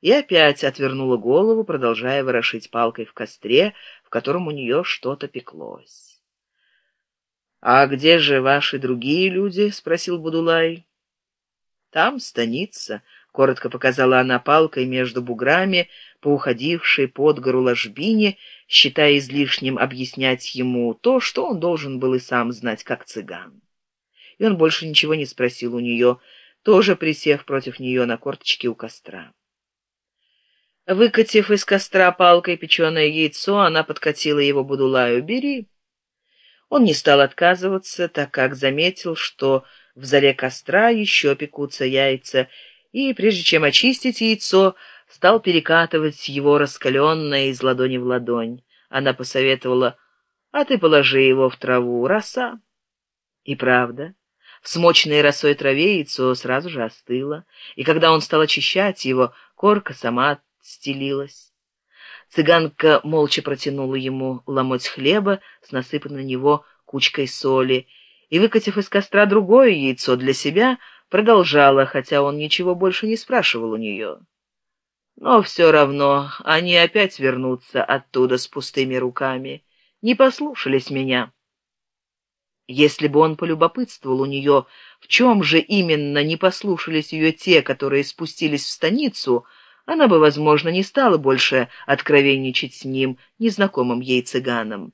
и опять отвернула голову, продолжая ворошить палкой в костре, в котором у нее что-то пеклось. «А где же ваши другие люди?» — спросил Будулай. «Там станица», — коротко показала она палкой между буграми, по уходившей под гору ложбине, считая излишним объяснять ему то, что он должен был и сам знать, как цыган. И он больше ничего не спросил у нее, тоже присев против нее на корточке у костра. Выкатив из костра палкой печеное яйцо, она подкатила его Будулаю. «Бери». Он не стал отказываться, так как заметил, что в зале костра еще пекутся яйца, и, прежде чем очистить яйцо, стал перекатывать его раскаленное из ладони в ладонь. Она посоветовала, «А ты положи его в траву, роса». И правда, в смоченной росой траве яйцо сразу же остыло, и когда он стал очищать его, корка сама стелилась. Цыганка молча протянула ему ломоть хлеба с насыпанной на него кучкой соли и, выкатив из костра другое яйцо для себя, продолжала, хотя он ничего больше не спрашивал у нее. Но все равно они опять вернутся оттуда с пустыми руками. Не послушались меня. Если бы он полюбопытствовал у нее, в чем же именно не послушались ее те, которые спустились в станицу, она бы, возможно, не стала больше откровенничать с ним, незнакомым ей цыганом.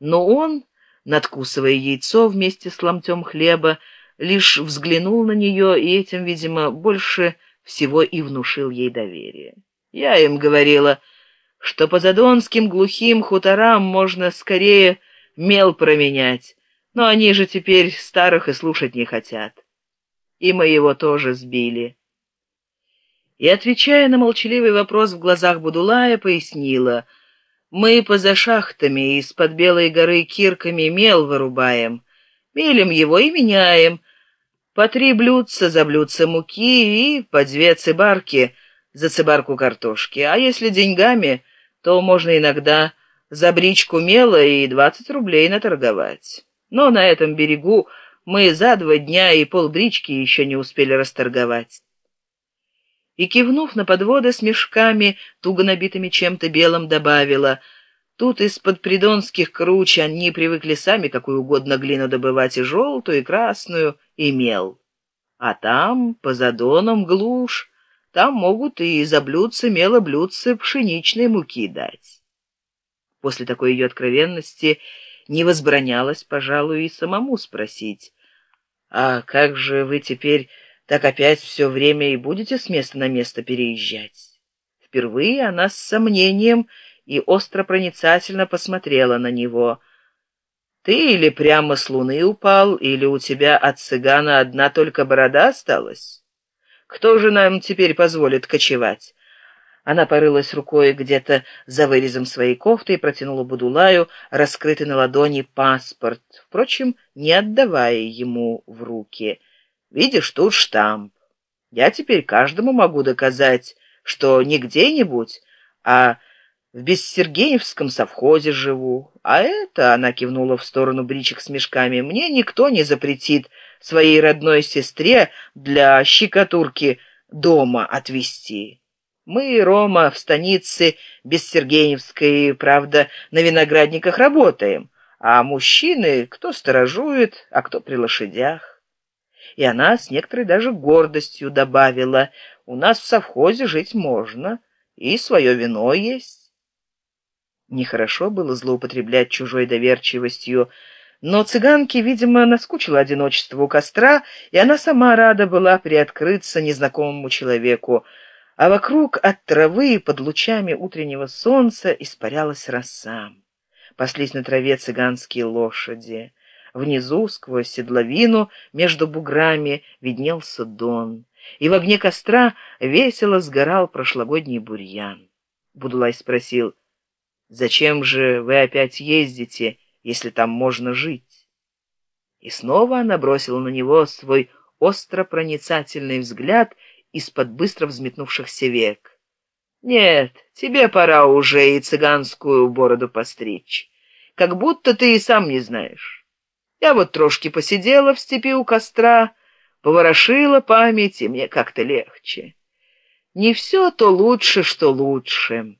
Но он, надкусывая яйцо вместе с ломтем хлеба, лишь взглянул на нее и этим, видимо, больше всего и внушил ей доверие. Я им говорила, что по задонским глухим хуторам можно скорее мел променять, но они же теперь старых и слушать не хотят. И мы его тоже сбили. И, отвечая на молчаливый вопрос в глазах Будулая, пояснила, «Мы поза шахтами из-под Белой горы кирками мел вырубаем, мелем его и меняем, по три блюдца за блюдце муки и по две цибарки за цибарку картошки, а если деньгами, то можно иногда за бричку мела и двадцать рублей наторговать». Но на этом берегу мы за два дня и полбрички еще не успели расторговать. И, кивнув на подводы с мешками, туго набитыми чем-то белым, добавила, «Тут из-под придонских круч они привыкли сами какую угодно глину добывать, и желтую, и красную, и мел. А там, по задонам, глушь, там могут и за блюдце мела блюдце пшеничной муки дать». После такой ее откровенности не возбранялось, пожалуй, и самому спросить. «А как же вы теперь так опять все время и будете с места на место переезжать?» Впервые она с сомнением и остро проницательно посмотрела на него. «Ты или прямо с луны упал, или у тебя от цыгана одна только борода осталась? Кто же нам теперь позволит кочевать?» Она порылась рукой где-то за вырезом своей кофты и протянула Будулаю раскрытый на ладони паспорт, впрочем, не отдавая ему в руки. «Видишь, тут штамп. Я теперь каждому могу доказать, что не где-нибудь, а в Бессергеевском совхозе живу. А это, — она кивнула в сторону бричек с мешками, — мне никто не запретит своей родной сестре для щекотурки дома отвезти». Мы, Рома, в станице Бессергеневской, правда, на виноградниках работаем, а мужчины кто сторожует, а кто при лошадях. И она с некоторой даже гордостью добавила, у нас в совхозе жить можно, и свое вино есть. Нехорошо было злоупотреблять чужой доверчивостью, но цыганке, видимо, наскучило одиночество у костра, и она сама рада была приоткрыться незнакомому человеку, а вокруг от травы под лучами утреннего солнца испарялась роса. Паслись на траве цыганские лошади. Внизу, сквозь седловину, между буграми, виднелся дон, и в огне костра весело сгорал прошлогодний бурьян. Будулай спросил, «Зачем же вы опять ездите, если там можно жить?» И снова она бросила на него свой остро проницательный взгляд — из-под быстро взметнувшихся век. «Нет, тебе пора уже и цыганскую бороду постричь. Как будто ты и сам не знаешь. Я вот трошки посидела в степи у костра, поворошила память, и мне как-то легче. не все то лучше что лучше